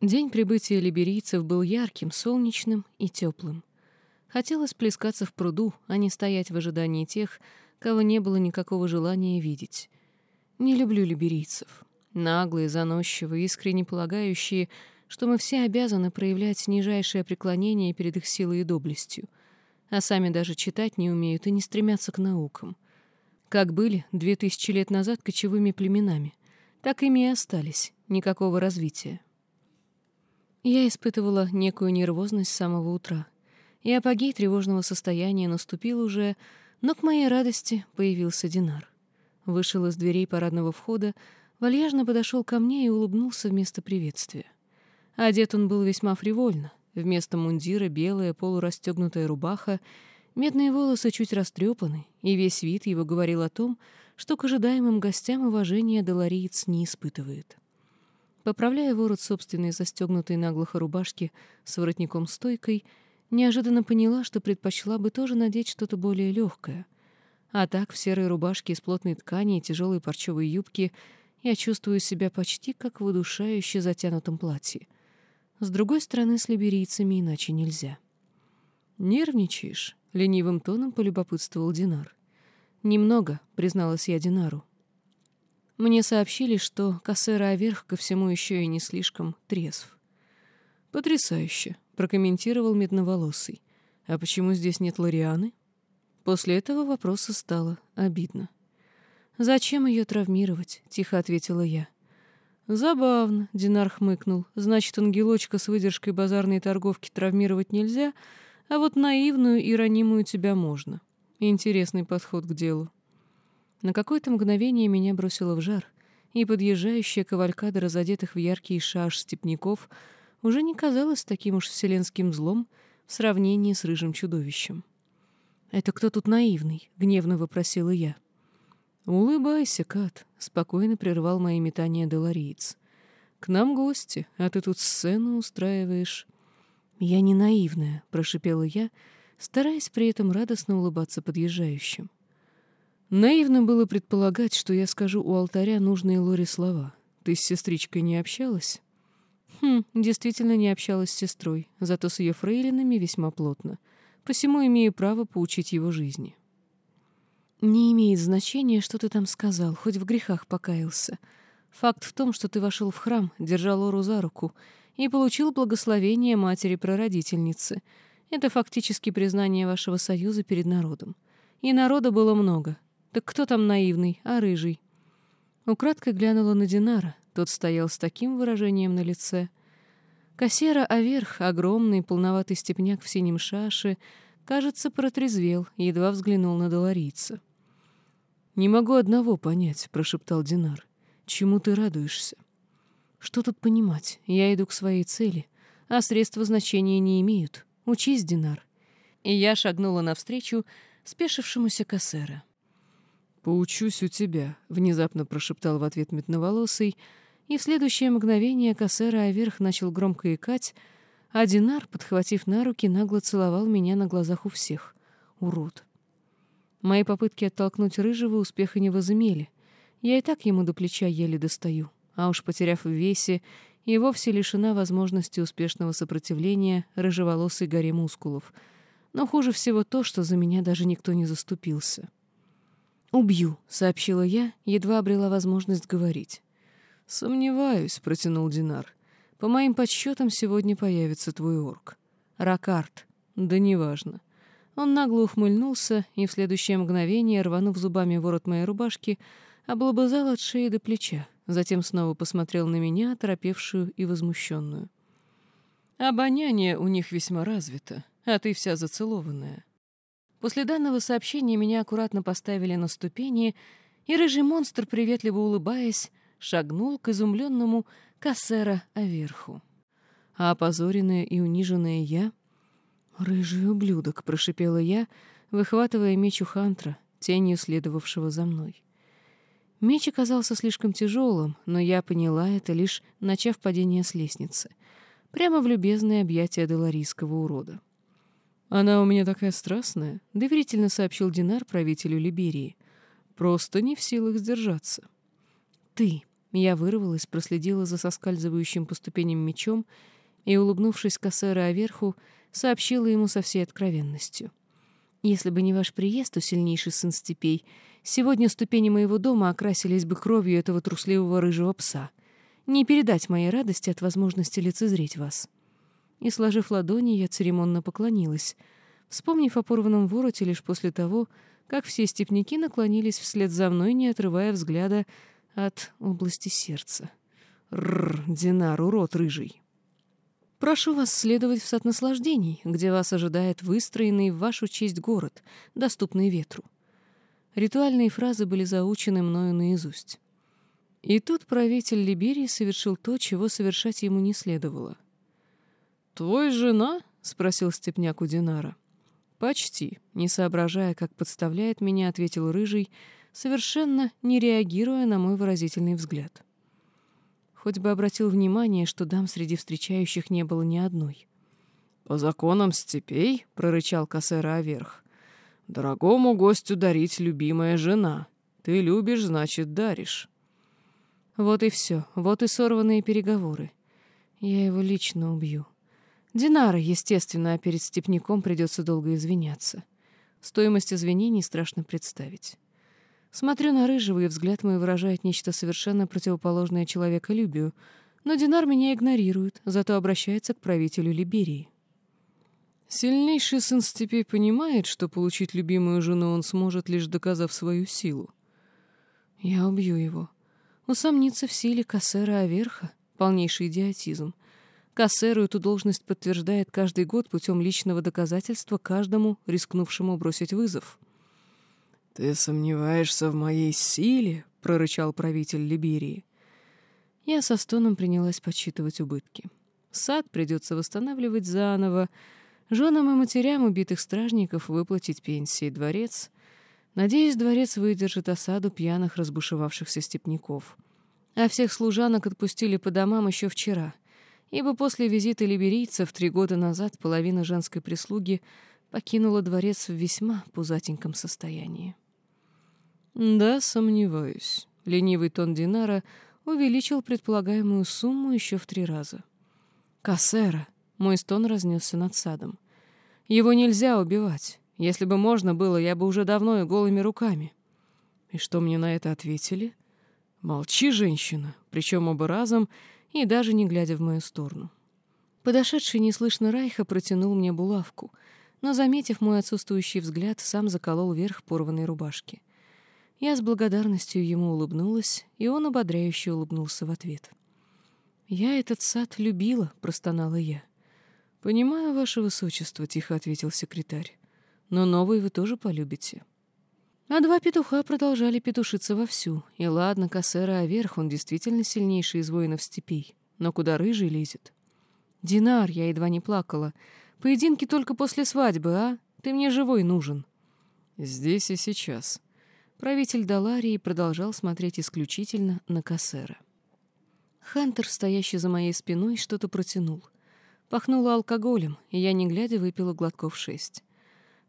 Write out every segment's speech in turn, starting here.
День прибытия либерийцев был ярким, солнечным и теплым. Хотелось плескаться в пруду, а не стоять в ожидании тех, кого не было никакого желания видеть. Не люблю либерийцев. Наглые, заносчивые, искренне полагающие, что мы все обязаны проявлять нижайшее преклонение перед их силой и доблестью, а сами даже читать не умеют и не стремятся к наукам. Как были две тысячи лет назад кочевыми племенами, так ими и остались, никакого развития. Я испытывала некую нервозность с самого утра, и апогей тревожного состояния наступил уже, но к моей радости появился Динар. Вышел из дверей парадного входа, вальяжно подошел ко мне и улыбнулся вместо приветствия. Одет он был весьма фривольно. Вместо мундира белая полурастегнутая рубаха, медные волосы чуть растрепаны, и весь вид его говорил о том, что к ожидаемым гостям уважения Долориец не испытывает. Поправляя ворот собственной застегнутой наглухо рубашки с воротником-стойкой, неожиданно поняла, что предпочла бы тоже надеть что-то более легкое. А так, в серой рубашке из плотной ткани и тяжелой парчевой юбки я чувствую себя почти как в удушающе затянутом платье. С другой стороны, с либерийцами иначе нельзя. «Нервничаешь?» — ленивым тоном полюбопытствовал Динар. «Немного», — призналась я Динару. Мне сообщили, что Кассера Аверх ко всему еще и не слишком трезв. «Потрясающе», — прокомментировал медноволосый. «А почему здесь нет Лорианы?» После этого вопроса стало обидно. «Зачем ее травмировать?» — тихо ответила я. «Забавно», — Динар хмыкнул. «Значит, ангелочка с выдержкой базарной торговки травмировать нельзя, а вот наивную и ранимую тебя можно. Интересный подход к делу». На какое-то мгновение меня бросило в жар, и подъезжающая кавалькада разодетых в яркий шаш степняков уже не казалась таким уж вселенским злом в сравнении с рыжим чудовищем. «Это кто тут наивный?» — гневно вопросила я. «Улыбайся, Кат», — спокойно прервал мои метания Делариец. «К нам гости, а ты тут сцену устраиваешь». «Я не наивная», — прошипела я, стараясь при этом радостно улыбаться подъезжающим. Наивно было предполагать, что я скажу у алтаря нужные Лоре слова. Ты с сестричкой не общалась? Хм, действительно не общалась с сестрой, зато с ее фрейлинами весьма плотно. Посему имею право поучить его жизни. Не имеет значения, что ты там сказал, хоть в грехах покаялся. Факт в том, что ты вошел в храм, держал Лору за руку и получил благословение матери-прародительницы. Это фактически признание вашего союза перед народом. И народа было много, так кто там наивный, а рыжий? Украдкой глянула на Динара. Тот стоял с таким выражением на лице. Кассера Аверх, огромный полноватый степняк в синем шаше, кажется, протрезвел, едва взглянул на доларийца. «Не могу одного понять», — прошептал Динар. «Чему ты радуешься?» «Что тут понимать? Я иду к своей цели, а средства значения не имеют. Учись, Динар». И я шагнула навстречу спешившемуся кассера. «Поучусь у тебя», — внезапно прошептал в ответ метноволосый, и в следующее мгновение кассера Аверх начал громко икать, а Динар, подхватив на руки, нагло целовал меня на глазах у всех. Урод. Мои попытки оттолкнуть Рыжего успеха не возымели. Я и так ему до плеча еле достаю, а уж потеряв в весе, и вовсе лишена возможности успешного сопротивления рыжеволосой горе мускулов. Но хуже всего то, что за меня даже никто не заступился. «Убью», — сообщила я, едва обрела возможность говорить. «Сомневаюсь», — протянул Динар. «По моим подсчетам, сегодня появится твой орк. Ракарт. Да неважно». Он нагло ухмыльнулся и в следующее мгновение, рванув зубами ворот моей рубашки, облобызал от шеи до плеча, затем снова посмотрел на меня, оторопевшую и возмущенную. «Обоняние у них весьма развито, а ты вся зацелованная. После данного сообщения меня аккуратно поставили на ступени, и рыжий монстр, приветливо улыбаясь, шагнул к изумленному Кассера Аверху. А опозоренная и униженная я... «Рыжий ублюдок», — прошипела я, выхватывая меч у Хантра, тенью следовавшего за мной. Меч оказался слишком тяжелым, но я поняла это, лишь начав падение с лестницы, прямо в любезное объятие деларийского урода. «Она у меня такая страстная», — доверительно сообщил Динар правителю Либерии. «Просто не в силах сдержаться». ты!» Я вырвалась, проследила за соскальзывающим по ступеням мечом и, улыбнувшись косера оверху, сообщила ему со всей откровенностью. «Если бы не ваш приезд, у сильнейший сын степей, сегодня ступени моего дома окрасились бы кровью этого трусливого рыжего пса. Не передать моей радости от возможности лицезреть вас». И, сложив ладони, я церемонно поклонилась, вспомнив о порванном вороте лишь после того, как все степняки наклонились вслед за мной, не отрывая взгляда от области сердца. Рр, Динар, урод рыжий. Прошу вас следовать в сад наслаждений, где вас ожидает выстроенный в вашу честь город, доступный ветру. Ритуальные фразы были заучены мною наизусть. И тут правитель Либерии совершил то, чего совершать ему не следовало. «Твой жена?» — спросил степняк у Динара. «Почти», — не соображая, как подставляет меня, ответил Рыжий, совершенно не реагируя на мой выразительный взгляд. Хоть бы обратил внимание, что дам среди встречающих не было ни одной. «По законам степей», — прорычал Кассера Аверх, — «дорогому гостю дарить любимая жена. Ты любишь, значит, даришь». Вот и все, вот и сорванные переговоры. Я его лично убью. Динара, естественно, а перед степняком придется долго извиняться. Стоимость извинений страшно представить. Смотрю на Рыжего, и взгляд мой выражает нечто совершенно противоположное человеколюбию, но Динар меня игнорирует, зато обращается к правителю Либерии. Сильнейший сын степей понимает, что получить любимую жену он сможет, лишь доказав свою силу. Я убью его. Усомниться в силе Кассера Аверха — полнейший идиотизм. Кассеру эту должность подтверждает каждый год путем личного доказательства каждому, рискнувшему бросить вызов. «Ты сомневаешься в моей силе?» — прорычал правитель Либерии. Я со стоном принялась подсчитывать убытки. Сад придется восстанавливать заново, женам и матерям убитых стражников выплатить пенсии, дворец. Надеюсь, дворец выдержит осаду пьяных разбушевавшихся степняков. А всех служанок отпустили по домам еще вчера, ибо после визита либерийцев три года назад половина женской прислуги покинула дворец в весьма пузатеньком состоянии. «Да, сомневаюсь». Ленивый тон Динара увеличил предполагаемую сумму еще в три раза. «Кассера!» — мой стон разнесся над садом. «Его нельзя убивать. Если бы можно было, я бы уже давно и голыми руками». И что мне на это ответили? «Молчи, женщина!» Причем оба разом и даже не глядя в мою сторону. Подошедший неслышно Райха протянул мне булавку, но, заметив мой отсутствующий взгляд, сам заколол верх порванной рубашки — я с благодарностью ему улыбнулась, и он ободряюще улыбнулся в ответ. «Я этот сад любила», — простонала я. «Понимаю, ваше высочество», — тихо ответил секретарь. «Но новый вы тоже полюбите». А два петуха продолжали петушиться вовсю. И ладно, Кассера Аверх, он действительно сильнейший из воинов степей. Но куда рыжий лезет? «Динар», — я едва не плакала. «Поединки только после свадьбы, а? Ты мне живой нужен». «Здесь и сейчас», Правитель Даларии продолжал смотреть исключительно на Кассера. Хантер, стоящий за моей спиной, что-то протянул. Пахнуло алкоголем, и я, не глядя, выпила глотков шесть.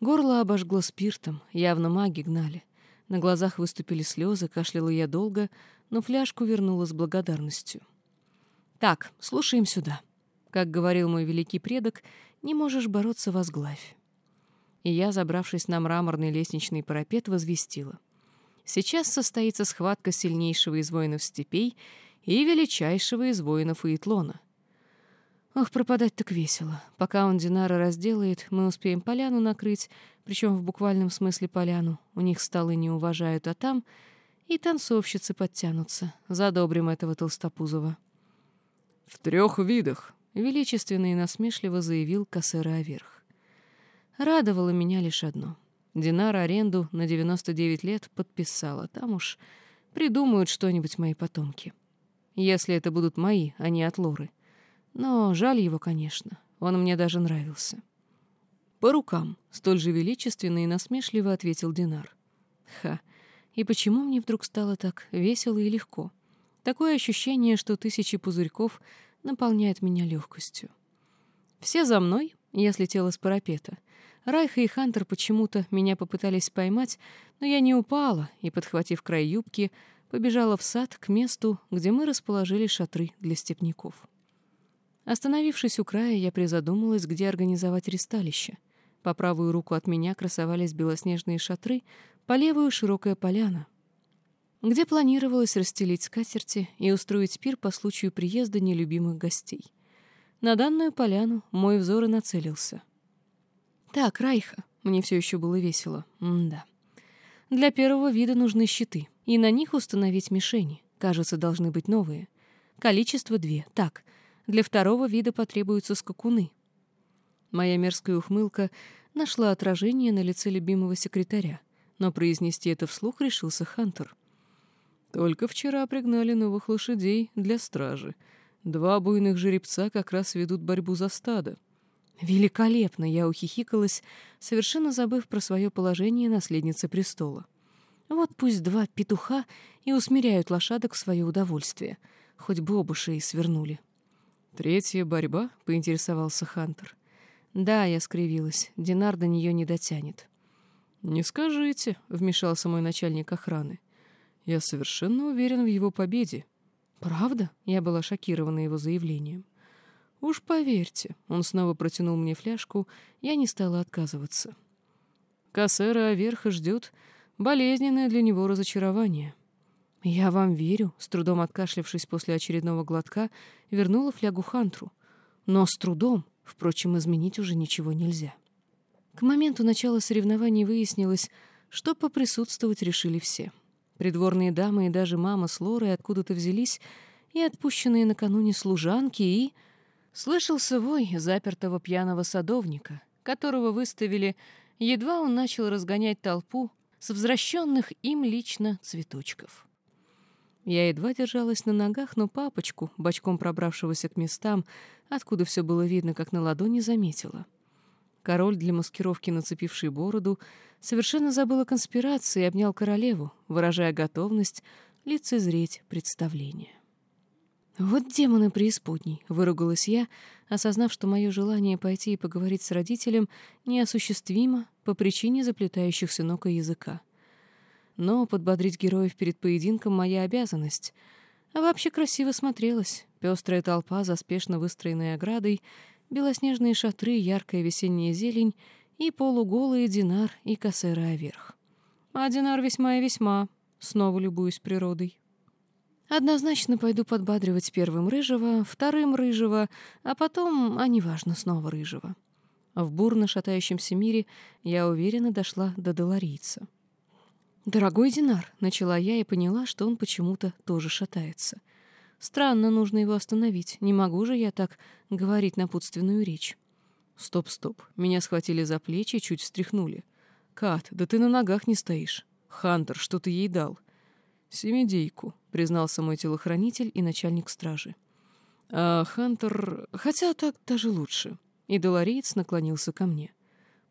Горло обожгло спиртом, явно маги гнали. На глазах выступили слезы, кашляла я долго, но фляжку вернула с благодарностью. «Так, слушаем сюда. Как говорил мой великий предок, не можешь бороться, возглавь». И я, забравшись на мраморный лестничный парапет, возвестила — Сейчас состоится схватка сильнейшего из воинов степей и величайшего из воинов Иетлона. Ох, пропадать так весело. Пока он Динара разделает, мы успеем поляну накрыть, причем в буквальном смысле поляну. У них столы не уважают, а там и танцовщицы подтянутся. Задобрим этого толстопузого. «В трех видах», — величественно и насмешливо заявил Кассера Аверх. Радовало меня лишь одно. Динар аренду на 99 лет подписала. Там уж придумают что-нибудь мои потомки. Если это будут мои, а не от Лоры. Но жаль его, конечно. Он мне даже нравился. «По рукам», — столь же величественно и насмешливо ответил Динар. «Ха, и почему мне вдруг стало так весело и легко? Такое ощущение, что тысячи пузырьков наполняют меня легкостью. Все за мной, я слетела с парапета — Райха и Хантер почему-то меня попытались поймать, но я не упала и, подхватив край юбки, побежала в сад к месту, где мы расположили шатры для степняков. Остановившись у края, я призадумалась, где организовать ристалище. По правую руку от меня красовались белоснежные шатры, по левую — широкая поляна, где планировалось расстелить скатерти и устроить пир по случаю приезда нелюбимых гостей. На данную поляну мой взор и нацелился. Так, Райха, мне все еще было весело. М-да. Для первого вида нужны щиты, и на них установить мишени. Кажется, должны быть новые. Количество две. Так, для второго вида потребуются скакуны. Моя мерзкая ухмылка нашла отражение на лице любимого секретаря, но произнести это вслух решился Хантер. Только вчера пригнали новых лошадей для стражи. Два буйных жеребца как раз ведут борьбу за стадо. Великолепно! Я ухихикалась, совершенно забыв про свое положение наследницы престола. Вот пусть два петуха и усмиряют лошадок в свое удовольствие. Хоть бы оба шеи свернули. «Третья борьба?» — поинтересовался Хантер. «Да», — я скривилась. «Динар до нее не дотянет». «Не скажите», — вмешался мой начальник охраны. Я совершенно уверен в его победе. Правда? Я была шокирована его заявлением. Уж поверьте, он снова протянул мне фляжку, я не стала отказываться. Кассера Аверха ждет болезненное для него разочарование. Я вам верю, с трудом откашлявшись после очередного глотка, вернула флягу Хантру. Но с трудом, впрочем, изменить уже ничего нельзя. К моменту начала соревнований выяснилось, что поприсутствовать решили все — Придворные дамы и даже мама с Лорой откуда-то взялись, и отпущенные накануне служанки, и... Слышался вой запертого пьяного садовника, которого выставили, едва он начал разгонять толпу с возвращенных им лично цветочков. Я едва держалась на ногах, но папочку, бочком пробравшегося к местам, откуда все было видно, как на ладони, заметила. Король, для маскировки нацепивший бороду, совершенно забыл о конспирации и обнял королеву, выражая готовность лицезреть представление. «Вот демоны преисподней!» — выругалась я, осознав, что мое желание пойти и поговорить с родителем неосуществимо по причине заплетающихся ног и языка. Но подбодрить героев перед поединком — моя обязанность. А вообще красиво смотрелась. Пестрая толпа за спешно выстроенной оградой — белоснежные шатры, яркая весенняя зелень и полуголые Динар и Кассера вверх. А Динар весьма и весьма. Снова любуюсь природой. Однозначно пойду подбадривать первым рыжего, вторым рыжего, а потом, а неважно, снова рыжего. В бурно шатающемся мире я уверенно дошла до доларийца. «Дорогой Динар», — начала я и поняла, что он почему-то тоже шатается — Странно, нужно его остановить. Не могу же я так говорить напутственную речь. Стоп, стоп. Меня схватили за плечи и чуть встряхнули. Кат, да ты на ногах не стоишь. Хантер, что ты ей дал? Семидейку, признался мой телохранитель и начальник стражи. А Хантер... Хотя так даже лучше. И Долореец наклонился ко мне.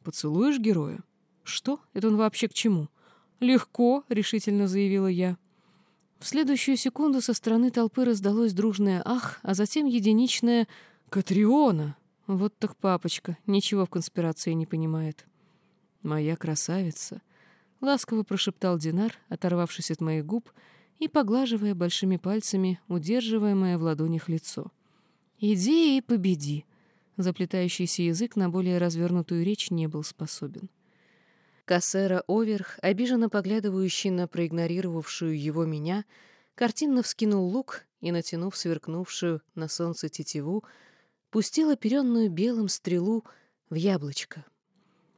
«Поцелуешь героя?» «Что? Это он вообще к чему?» «Легко», — решительно заявила я. В следующую секунду со стороны толпы раздалось дружное «ах», а затем единичное «Катриона!» Вот так папочка, ничего в конспирации не понимает. «Моя красавица!» — ласково прошептал Динар, оторвавшись от моих губ и поглаживая большими пальцами удерживаемое в ладонях лицо. «Иди и победи!» Заплетающийся язык на более развернутую речь не был способен. Кассера Оверх, обиженно поглядывающий на проигнорировавшую его меня, картинно вскинул лук и, натянув сверкнувшую на солнце тетиву, пустил оперенную белым стрелу в яблочко.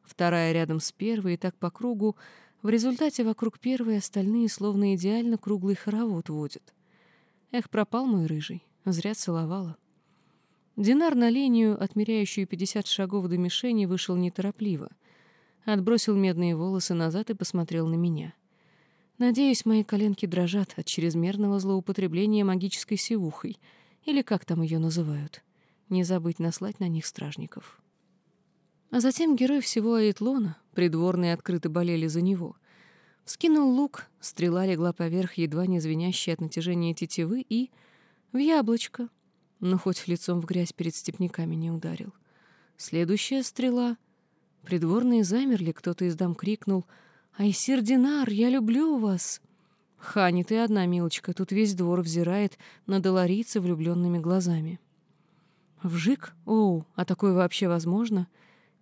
Вторая рядом с первой, и так по кругу, в результате вокруг первой остальные словно идеально круглый хоровод водят. Эх, пропал мой рыжий, зря целовала. Динар на линию, отмеряющую пятьдесят шагов до мишени, вышел неторопливо — отбросил медные волосы назад и посмотрел на меня. Надеюсь, мои коленки дрожат от чрезмерного злоупотребления магической сивухой, или как там ее называют. Не забыть наслать на них стражников. А затем герой всего Айтлона, придворные открыто болели за него, вскинул лук, стрела легла поверх едва не звенящей от натяжения тетивы и... в яблочко, но хоть лицом в грязь перед степняками не ударил. Следующая стрела — Придворные замерли, кто-то из дам крикнул «Айсир Динар, я люблю вас!» Хани, ты одна, милочка, тут весь двор взирает на доларийца влюбленными глазами. Вжик? Оу, а такое вообще возможно?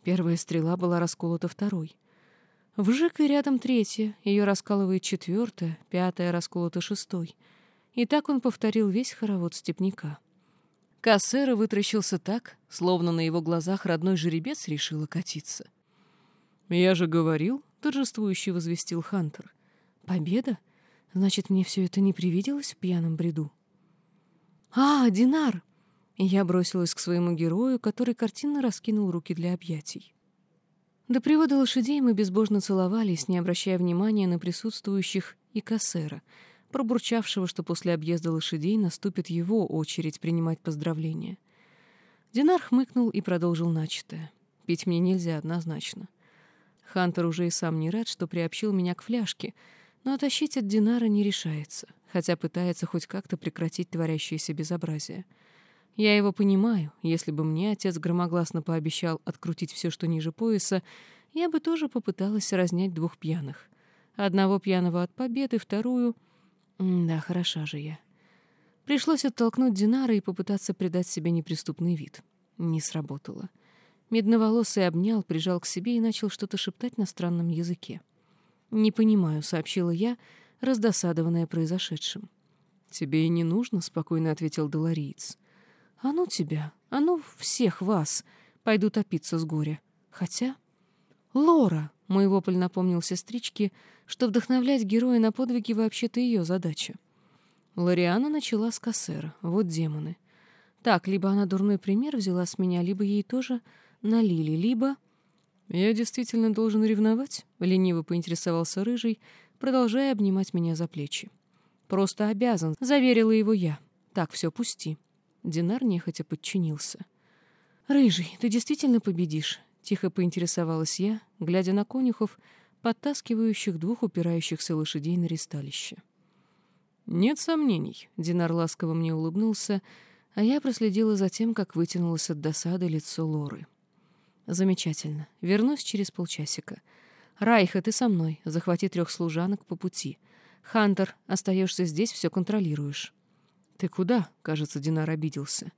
Первая стрела была расколота второй. Вжик и рядом третья, ее раскалывает четвертая, пятая расколота шестой. И так он повторил весь хоровод степняка. Кассера вытращился так, словно на его глазах родной жеребец решил катиться. «Я же говорил», — торжествующе возвестил Хантер. «Победа? Значит, мне все это не привиделось в пьяном бреду?» «А, Динар!» Я бросилась к своему герою, который картинно раскинул руки для объятий. До привода лошадей мы безбожно целовались, не обращая внимания на присутствующих и кассера — пробурчавшего, что после объезда лошадей наступит его очередь принимать поздравления. Динар хмыкнул и продолжил начатое. Пить мне нельзя однозначно. Хантер уже и сам не рад, что приобщил меня к фляжке, но отащить от Динара не решается, хотя пытается хоть как-то прекратить творящееся безобразие. Я его понимаю, если бы мне отец громогласно пообещал открутить все, что ниже пояса, я бы тоже попыталась разнять двух пьяных. Одного пьяного от победы, вторую — да, хороша же я. Пришлось оттолкнуть Динара и попытаться придать себе неприступный вид. Не сработало. Медноволосый обнял, прижал к себе и начал что-то шептать на странном языке. «Не понимаю», — сообщила я, раздосадованная произошедшим. «Тебе и не нужно», — спокойно ответил Долориец. «А ну тебя, а ну всех вас, пойду топиться с горя. Хотя...» «Лора!» — мой вопль напомнил сестричке, что вдохновлять героя на подвиги вообще-то ее задача. Лориана начала с кассера. Вот демоны. Так, либо она дурной пример взяла с меня, либо ей тоже налили, либо... «Я действительно должен ревновать?» — лениво поинтересовался Рыжий, продолжая обнимать меня за плечи. «Просто обязан», — заверила его я. «Так, все, пусти». Динар нехотя подчинился. «Рыжий, ты действительно победишь?» — тихо поинтересовалась я, глядя на конюхов, подтаскивающих двух упирающихся лошадей на ристалище. «Нет сомнений», — Динар ласково мне улыбнулся, а я проследила за тем, как вытянулось от досады лицо Лоры. «Замечательно. Вернусь через полчасика. Райха, ты со мной. Захвати трех служанок по пути. Хантер, остаешься здесь, все контролируешь». «Ты куда?» — кажется, Динар обиделся.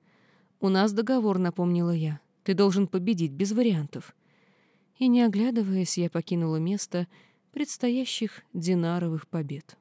«У нас договор», — напомнила я. Ты должен победить без вариантов. И не оглядываясь, я покинула место предстоящих динаровых побед.